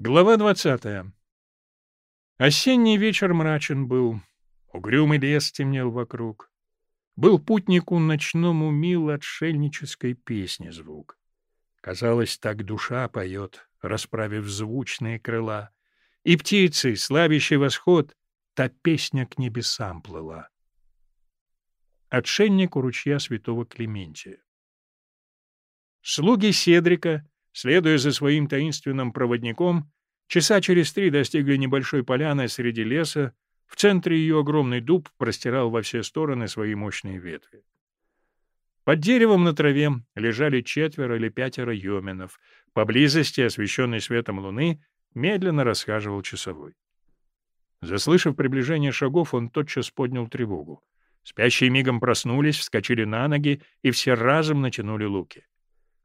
Глава двадцатая. Осенний вечер мрачен был, угрюмый лес темнел вокруг. Был путнику ночному мил отшельнической песни звук. Казалось, так душа поет, расправив звучные крыла, и птицы, славящий восход, та песня к небесам плыла. Отшельник у ручья святого Клементия. Слуги Седрика — Следуя за своим таинственным проводником, часа через три достигли небольшой поляны среди леса, в центре ее огромный дуб простирал во все стороны свои мощные ветви. Под деревом на траве лежали четверо или пятеро йоменов. Поблизости, освещенный светом луны, медленно расхаживал часовой. Заслышав приближение шагов, он тотчас поднял тревогу. Спящие мигом проснулись, вскочили на ноги и все разом натянули луки.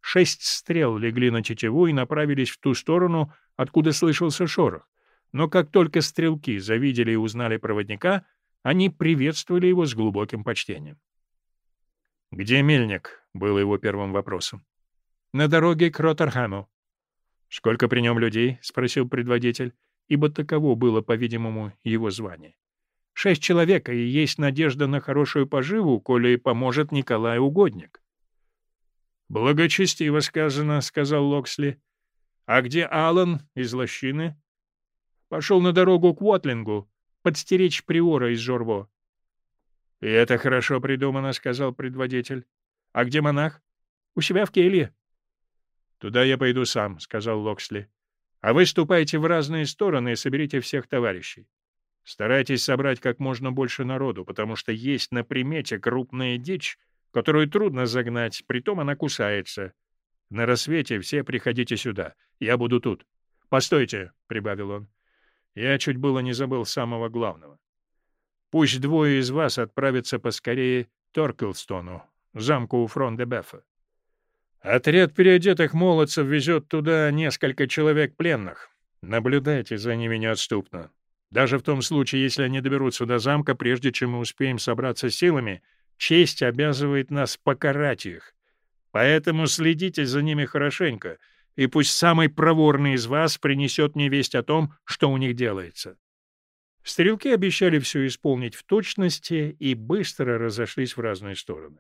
Шесть стрел легли на тетиву и направились в ту сторону, откуда слышался шорох. Но как только стрелки завидели и узнали проводника, они приветствовали его с глубоким почтением. «Где мельник?» — было его первым вопросом. «На дороге к Роттерхэму». «Сколько при нем людей?» — спросил предводитель, ибо таково было, по-видимому, его звание. «Шесть человек, и есть надежда на хорошую поживу, коли поможет Николай Угодник». «Благочестиво сказано», — сказал Локсли. «А где Аллан из лощины?» «Пошел на дорогу к Уотлингу, подстеречь приора из Жорво». «И это хорошо придумано», — сказал предводитель. «А где монах?» «У себя в келье». «Туда я пойду сам», — сказал Локсли. «А вы ступайте в разные стороны и соберите всех товарищей. Старайтесь собрать как можно больше народу, потому что есть на примете крупная дичь, которую трудно загнать, притом она кусается. На рассвете все приходите сюда, я буду тут. Постойте, — прибавил он. Я чуть было не забыл самого главного. Пусть двое из вас отправятся поскорее Торкелстону, замку у Фрон-де-Бефа. Отряд переодетых молодцев везет туда несколько человек пленных. Наблюдайте за ними неотступно. Даже в том случае, если они доберутся до замка, прежде чем мы успеем собраться силами, Честь обязывает нас покарать их. Поэтому следите за ними хорошенько, и пусть самый проворный из вас принесет мне весть о том, что у них делается». Стрелки обещали все исполнить в точности и быстро разошлись в разные стороны.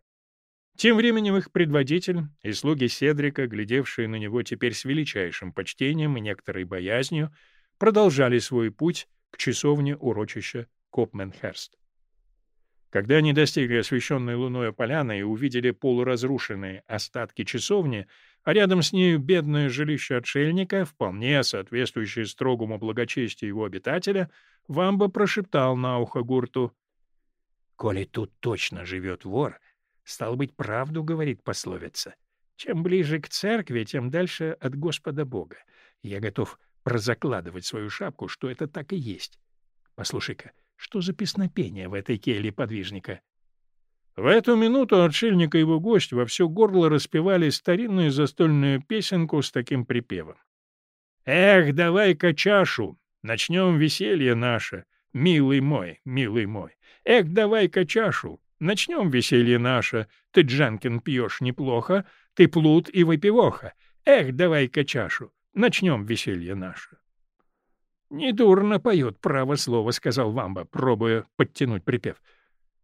Тем временем их предводитель и слуги Седрика, глядевшие на него теперь с величайшим почтением и некоторой боязнью, продолжали свой путь к часовне урочища Копменхерст. Когда они достигли освещенной луной поляны и увидели полуразрушенные остатки часовни, а рядом с нею бедное жилище отшельника, вполне соответствующее строгому благочестию его обитателя, Вамба прошептал на ухо гурту. — Коли тут точно живет вор, стал быть, правду говорит пословица. Чем ближе к церкви, тем дальше от Господа Бога. Я готов прозакладывать свою шапку, что это так и есть. Послушай-ка, — что за песнопение в этой келье подвижника? В эту минуту отшельник и его гость во все горло распевали старинную застольную песенку с таким припевом. «Эх, давай-ка чашу, начнем веселье наше, милый мой, милый мой. Эх, давай-ка чашу, начнем веселье наше, ты, Джанкин, пьешь неплохо, ты плут и выпивоха. Эх, давай-ка чашу, начнем веселье наше». «Недурно поет, право слово», — сказал Вамба, пробуя подтянуть припев.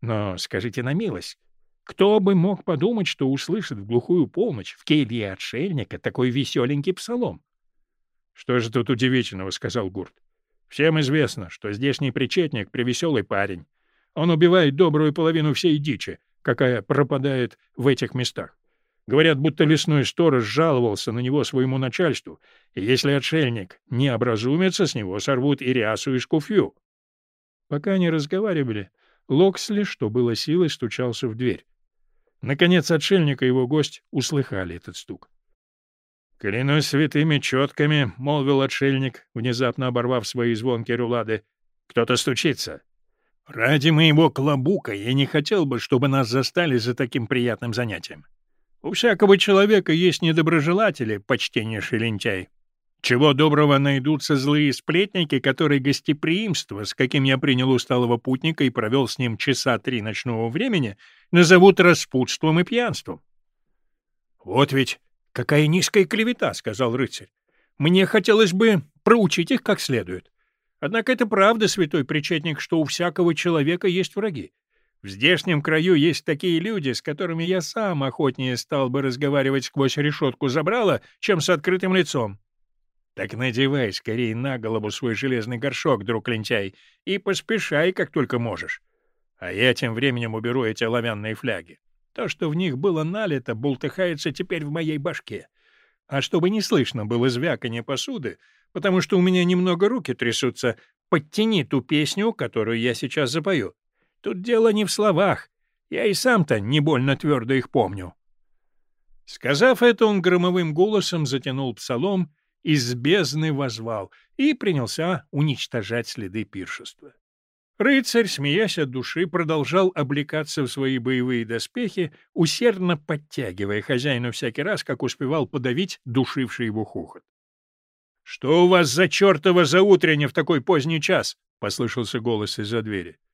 «Но скажите на милость, кто бы мог подумать, что услышит в глухую полночь в келье отшельника такой веселенький псалом?» «Что же тут удивительного?» — сказал Гурт. «Всем известно, что здешний причетник — превеселый парень. Он убивает добрую половину всей дичи, какая пропадает в этих местах. Говорят, будто лесной сторож жаловался на него своему начальству, и если отшельник не образумится, с него сорвут и рясу, и шкуфью. Пока они разговаривали, Локсли, что было силой, стучался в дверь. Наконец отшельник и его гость услыхали этот стук. «Клянусь святыми четками», — молвил отшельник, внезапно оборвав свои звонкие рулады. «Кто-то стучится». «Ради моего клобука я не хотел бы, чтобы нас застали за таким приятным занятием. У всякого человека есть недоброжелатели, почтеннейший лентяй. Чего доброго найдутся злые сплетники, которые гостеприимство, с каким я принял усталого путника и провел с ним часа три ночного времени, назовут распутством и пьянством. — Вот ведь какая низкая клевета, — сказал рыцарь. Мне хотелось бы проучить их как следует. Однако это правда, святой причетник, что у всякого человека есть враги. В здешнем краю есть такие люди, с которыми я сам охотнее стал бы разговаривать сквозь решетку забрала, чем с открытым лицом. Так надевай скорее на голову свой железный горшок, друг лентяй, и поспешай, как только можешь. А я тем временем уберу эти оловянные фляги. То, что в них было налито, бултыхается теперь в моей башке. А чтобы не слышно было звяканье посуды, потому что у меня немного руки трясутся, подтяни ту песню, которую я сейчас запою. Тут дело не в словах. Я и сам-то не больно твердо их помню. Сказав это, он громовым голосом затянул псалом, из бездны возвал и принялся уничтожать следы пиршества. Рыцарь, смеясь от души, продолжал облекаться в свои боевые доспехи, усердно подтягивая хозяину всякий раз, как успевал подавить душивший его хохот. — Что у вас за чертова заутренне в такой поздний час? — послышался голос из-за двери. —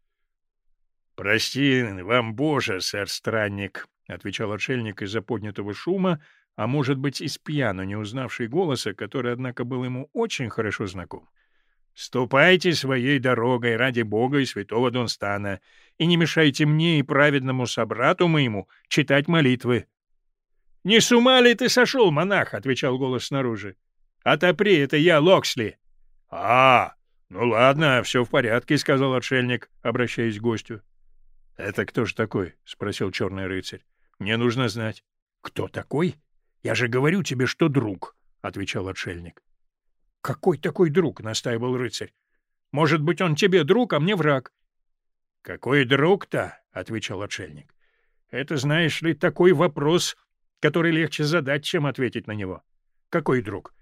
Прости вам, Боже, сэр-странник, — отвечал отшельник из-за поднятого шума, а может быть, из пьяну не узнавший голоса, который, однако, был ему очень хорошо знаком. «Ступайте своей дорогой ради Бога и святого Донстана, и не мешайте мне и праведному собрату моему читать молитвы». «Не с ума ли ты сошел, монах?» — отвечал голос снаружи. «Отопри, это я, Локсли». «А, ну ладно, все в порядке», — сказал отшельник, обращаясь к гостю. «Это кто же такой?» — спросил черный рыцарь. «Мне нужно знать». «Кто такой? Я же говорю тебе, что друг», — отвечал отшельник. «Какой такой друг?» — настаивал рыцарь. «Может быть, он тебе друг, а мне враг». «Какой друг-то?» — отвечал отшельник. «Это, знаешь ли, такой вопрос, который легче задать, чем ответить на него». «Какой друг?»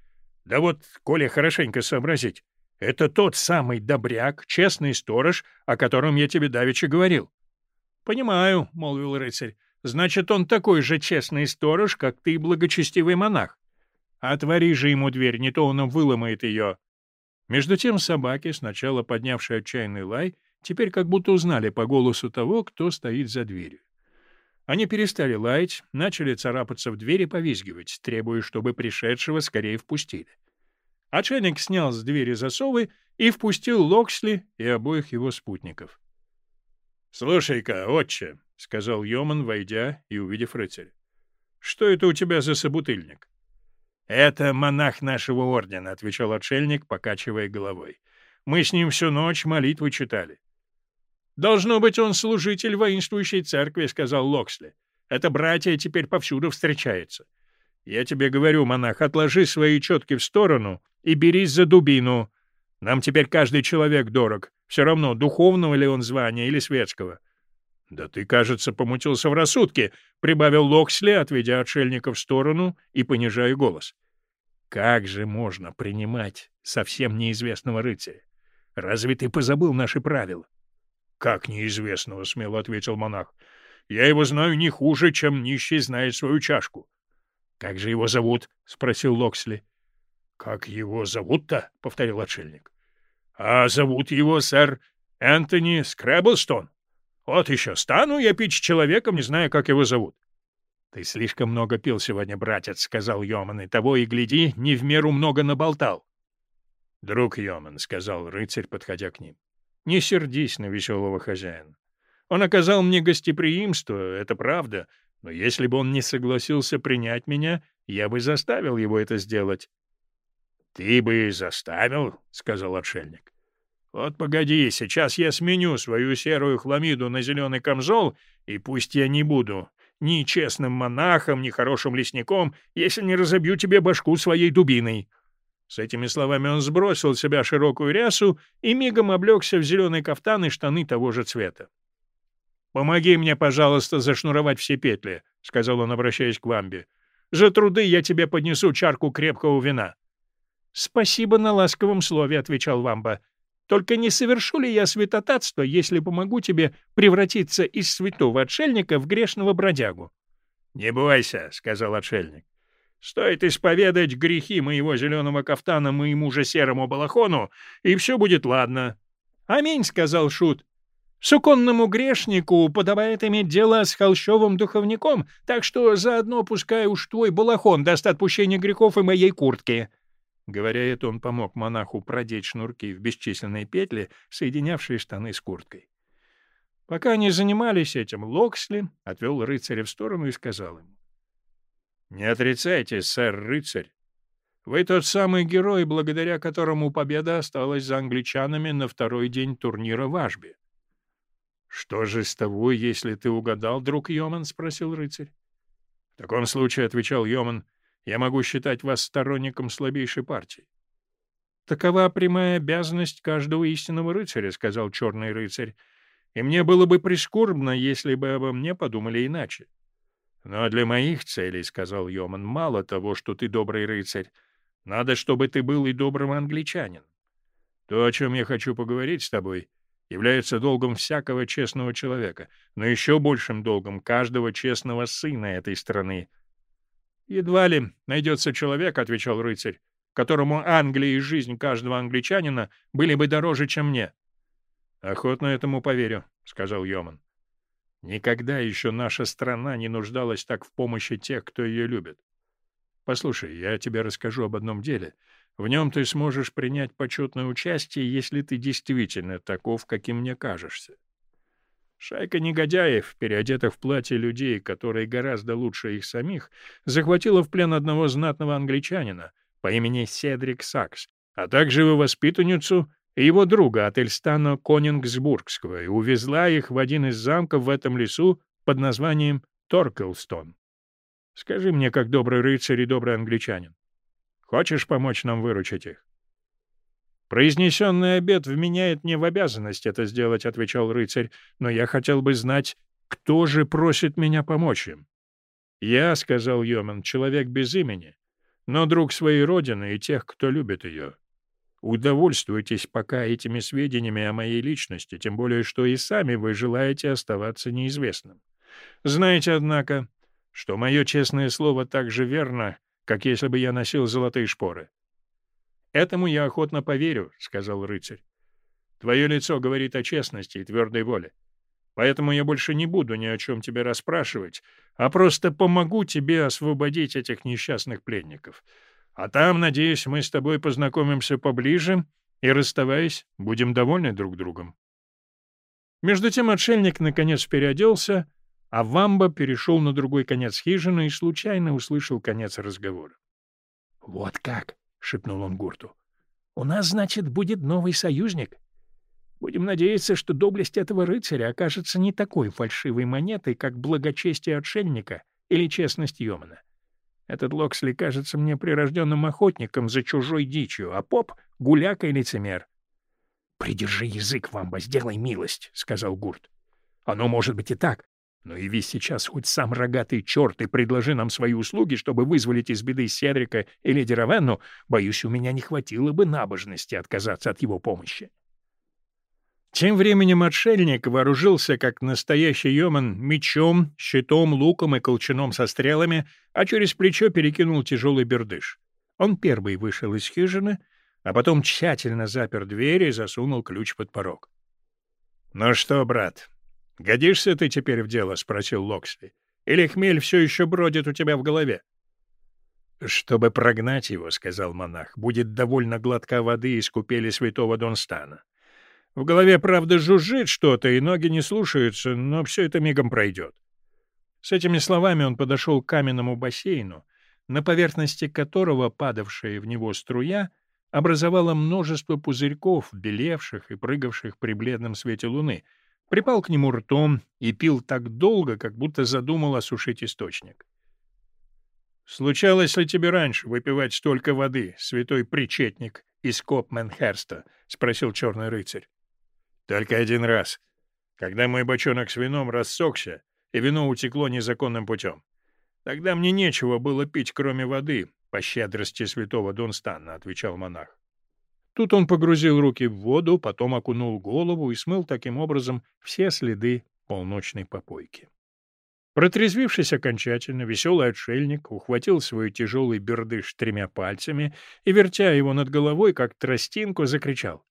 «Да вот, коли хорошенько сообразить, это тот самый добряк, честный сторож, о котором я тебе давеча говорил. — Понимаю, — молвил рыцарь. — Значит, он такой же честный сторож, как ты, благочестивый монах. Отвори же ему дверь, не то он выломает ее. Между тем собаки, сначала поднявшие отчаянный лай, теперь как будто узнали по голосу того, кто стоит за дверью. Они перестали лаять, начали царапаться в дверь и повизгивать, требуя, чтобы пришедшего скорее впустили. Отшельник снял с двери засовы и впустил Локсли и обоих его спутников. «Слушай-ка, отче», — сказал Йоман, войдя и увидев рыцаря. «Что это у тебя за собутыльник?» «Это монах нашего ордена», — отвечал отшельник, покачивая головой. «Мы с ним всю ночь молитвы читали». «Должно быть, он служитель воинствующей церкви», — сказал Локсли. «Это братья теперь повсюду встречаются. Я тебе говорю, монах, отложи свои четки в сторону и берись за дубину. Нам теперь каждый человек дорог, все равно, духовного ли он звания или светского. — Да ты, кажется, помутился в рассудке, — прибавил Локсли, отведя отшельника в сторону и понижая голос. — Как же можно принимать совсем неизвестного рыцаря? Разве ты позабыл наши правила? — Как неизвестного, — смело ответил монах. — Я его знаю не хуже, чем нищий знает свою чашку. — Как же его зовут? — спросил Локсли. — Как его зовут-то? — повторил отшельник. А зовут его сэр Энтони Скрэблстон. Вот еще стану я пить с человеком, не знаю, как его зовут. — Ты слишком много пил сегодня, братец, — сказал Йоман, — и того и гляди, не в меру много наболтал. — Друг Йоман, — сказал рыцарь, подходя к ним, — не сердись на веселого хозяина. Он оказал мне гостеприимство, это правда, но если бы он не согласился принять меня, я бы заставил его это сделать. — Ты бы заставил, — сказал отшельник. — Вот погоди, сейчас я сменю свою серую хламиду на зеленый камзол, и пусть я не буду ни честным монахом, ни хорошим лесником, если не разобью тебе башку своей дубиной. С этими словами он сбросил с себя широкую рясу и мигом облегся в зеленый кафтан и штаны того же цвета. — Помоги мне, пожалуйста, зашнуровать все петли, — сказал он, обращаясь к Вамбе. — За труды я тебе поднесу чарку крепкого вина. «Спасибо на ласковом слове», — отвечал Вамба. «Только не совершу ли я святотатство, если помогу тебе превратиться из святого отшельника в грешного бродягу?» «Не бойся», — сказал отшельник. «Стоит исповедать грехи моего зеленого кафтана моему же серому балахону, и все будет ладно». «Аминь», — сказал Шут. «Суконному грешнику подобает иметь дело с холщовым духовником, так что заодно пускай уж твой балахон даст отпущение грехов и моей куртке». Говоря это, он помог монаху продеть шнурки в бесчисленные петли, соединявшие штаны с курткой. Пока они занимались этим, Локсли отвел рыцаря в сторону и сказал ему. — Не отрицайте, сэр-рыцарь. Вы тот самый герой, благодаря которому победа осталась за англичанами на второй день турнира в Ашбе. — Что же с того, если ты угадал, друг Йоман? — спросил рыцарь. — В таком случае, — отвечал Йоман, — я могу считать вас сторонником слабейшей партии. — Такова прямая обязанность каждого истинного рыцаря, — сказал черный рыцарь и мне было бы прискорбно, если бы обо мне подумали иначе. Но для моих целей, — сказал Йоман, — мало того, что ты добрый рыцарь. Надо, чтобы ты был и добрым англичанин. То, о чем я хочу поговорить с тобой, является долгом всякого честного человека, но еще большим долгом каждого честного сына этой страны. — Едва ли найдется человек, — отвечал рыцарь, — которому Англия и жизнь каждого англичанина были бы дороже, чем мне. «Охотно этому поверю», — сказал Йоман. «Никогда еще наша страна не нуждалась так в помощи тех, кто ее любит. Послушай, я тебе расскажу об одном деле. В нем ты сможешь принять почетное участие, если ты действительно таков, каким мне кажешься. Шайка негодяев, переодетых в платье людей, которые гораздо лучше их самих, захватила в плен одного знатного англичанина по имени Седрик Сакс, а также его воспитанницу и его друга от Эльстана Конингсбургского и увезла их в один из замков в этом лесу под названием Торкелстон. Скажи мне, как добрый рыцарь и добрый англичанин, хочешь помочь нам выручить их? «Произнесенный обед вменяет мне в обязанность это сделать», — отвечал рыцарь, «но я хотел бы знать, кто же просит меня помочь им?» «Я», — сказал Йоман, — «человек без имени, но друг своей родины и тех, кто любит ее. Удовольствуйтесь пока этими сведениями о моей личности, тем более что и сами вы желаете оставаться неизвестным. Знаете, однако, что мое честное слово так же верно, как если бы я носил золотые шпоры. «Этому я охотно поверю», — сказал рыцарь. «Твое лицо говорит о честности и твердой воле. Поэтому я больше не буду ни о чем тебе расспрашивать, а просто помогу тебе освободить этих несчастных пленников. А там, надеюсь, мы с тобой познакомимся поближе и, расставаясь, будем довольны друг другом. Между тем отшельник наконец переоделся, а Вамба перешел на другой конец хижины и случайно услышал конец разговора. — Вот как! — шепнул он Гурту. — У нас, значит, будет новый союзник. Будем надеяться, что доблесть этого рыцаря окажется не такой фальшивой монетой, как благочестие отшельника или честность Йомана. — этот Локсли кажется мне прирожденным охотником за чужой дичью, а поп — гуляка и лицемер. — Придержи язык, Вамба, сделай милость, — сказал Гурт. — Оно может быть и так, но и весь сейчас хоть сам рогатый черт и предложи нам свои услуги, чтобы вызволить из беды Седрика или леди Равенну, боюсь, у меня не хватило бы набожности отказаться от его помощи. — тем временем отшельник вооружился, как настоящий йоман, мечом, щитом, луком и колчаном со стрелами, а через плечо перекинул тяжелый бердыш. Он первый вышел из хижины, а потом тщательно запер дверь и засунул ключ под порог. — Ну что, брат, годишься ты теперь в дело? — спросил Локсли. — Или хмель все еще бродит у тебя в голове? — Чтобы прогнать его, — сказал монах, — будет довольно глотка воды из купели святого Донстана. В голове, правда, жужжит что-то, и ноги не слушаются, но все это мигом пройдет. С этими словами он подошел к каменному бассейну, на поверхности которого падавшая в него струя образовала множество пузырьков, белевших и прыгавших при бледном свете луны, припал к нему ртом и пил так долго, как будто задумал осушить источник. «Случалось ли тебе раньше выпивать столько воды, святой причетник из Копменхерста?» — спросил черный рыцарь. Только один раз, когда мой бочонок с вином рассохся, и вино утекло незаконным путем. Тогда мне нечего было пить, кроме воды, по щедрости святого Донстана, — отвечал монах. Тут он погрузил руки в воду, потом окунул голову и смыл таким образом все следы полночной попойки. Протрезвившись окончательно, веселый отшельник ухватил свой тяжелый бердыш тремя пальцами и, вертя его над головой, как тростинку, закричал.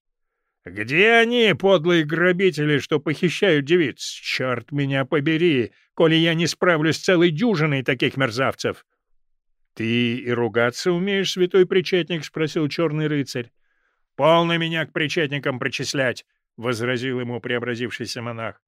«Где они, подлые грабители, что похищают девиц? Черт меня побери, коли я не справлюсь с целой дюжиной таких мерзавцев!» «Ты и ругаться умеешь, святой причетник?» — спросил черный рыцарь. «Полно меня к причетникам причислять!» — возразил ему преобразившийся монах.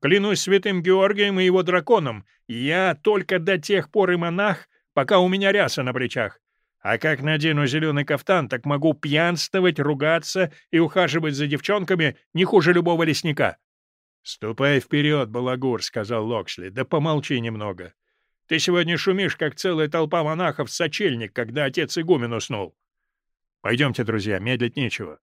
«Клянусь святым Георгием и его драконом, я только до тех пор и монах, пока у меня ряса на плечах. А как надену зеленый кафтан, так могу пьянствовать, ругаться и ухаживать за девчонками не хуже любого лесника». «Ступай вперед, балагур», — сказал Локсли, — «да помолчи немного. Ты сегодня шумишь, как целая толпа монахов в сочельник, когда отец игумен уснул. Пойдемте, друзья, медлить нечего.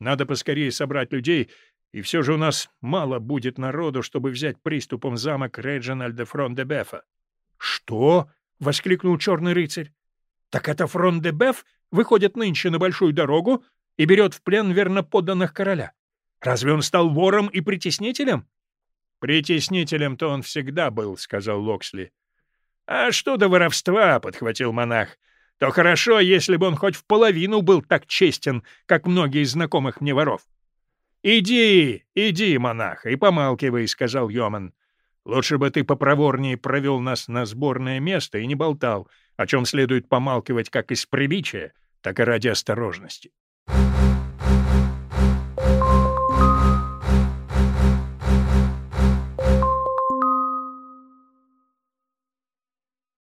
Надо поскорее собрать людей, и все же у нас мало будет народу, чтобы взять приступом замок Реджинальда Фрон-де-Бефа. — Что? — воскликнул черный рыцарь. — Так это Фрон-де-Беф выходит нынче на большую дорогу и берет в плен верноподданных короля. Разве он стал вором и притеснителем? — Притеснителем-то он всегда был, — сказал Локсли. «А что до воровства?» — подхватил монах. «То хорошо, если бы он хоть в половину был так честен, как многие из знакомых мне воров». «Иди, иди, монах, и помалкивай», — сказал Йоман. «Лучше бы ты попроворнее провел нас на сборное место и не болтал, о чем следует помалкивать как из приличия, так и ради осторожности».